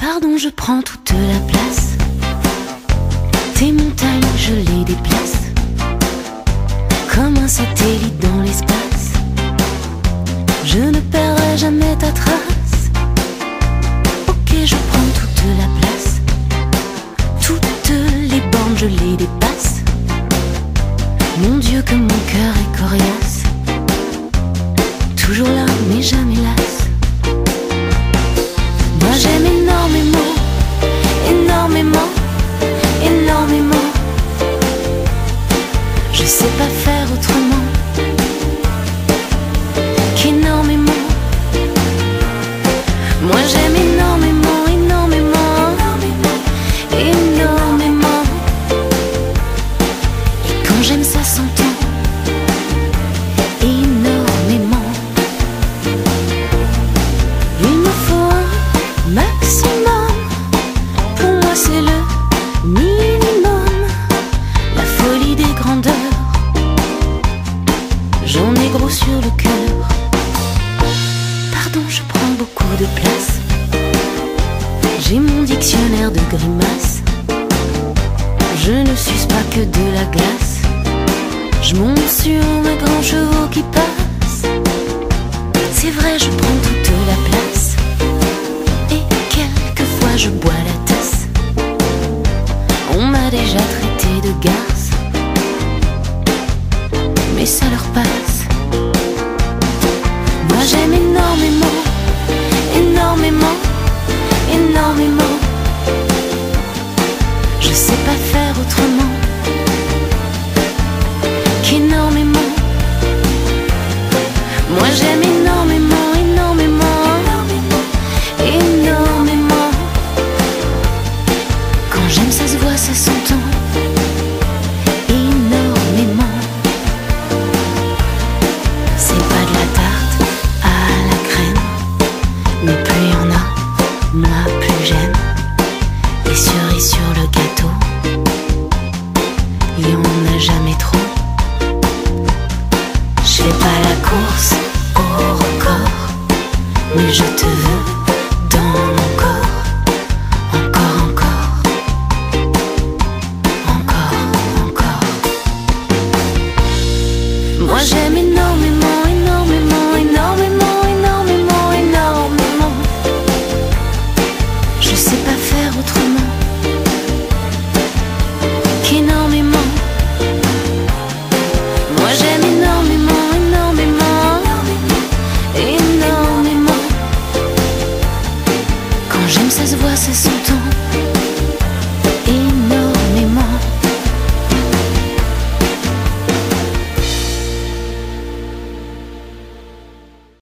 Pardon, je prends toute la place. Tes montagnes, je les déplace. Comme un satellite dans l'espace. Je ne perdrai jamais ta trace. Ok, je prends toute la place. Toutes les bornes, je les dépasse. Mon Dieu, que mon cœur est coriace. Toujours là, mais jamais las. Ça s'entend énormément. Il me faut un maximum. Pour moi, c'est le minimum. La folie des grandeurs. J'en ai gros sur le cœur. Pardon, je prends beaucoup de place. J'ai mon dictionnaire de grimaces. Je ne suce pas que de la glace. Je monte sur mes grands chevaux qui passent. C'est vrai, je prends toute la place. Et quelquefois je bois la tasse. On m'a déjà traité de garce. Et cerise sur le gâteau. Il y en a jamais trop. Je fais pas la course au record, mais je te veux j'aime ça se voit, ça s'entend